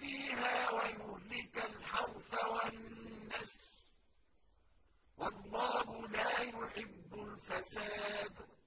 فِيهَا وَيُهْلِكَ الْحَرْثَ وَالنَّسْلَ ۗ. وَاللَّهُ لَا يُحِبُّ الْفَسَادَ.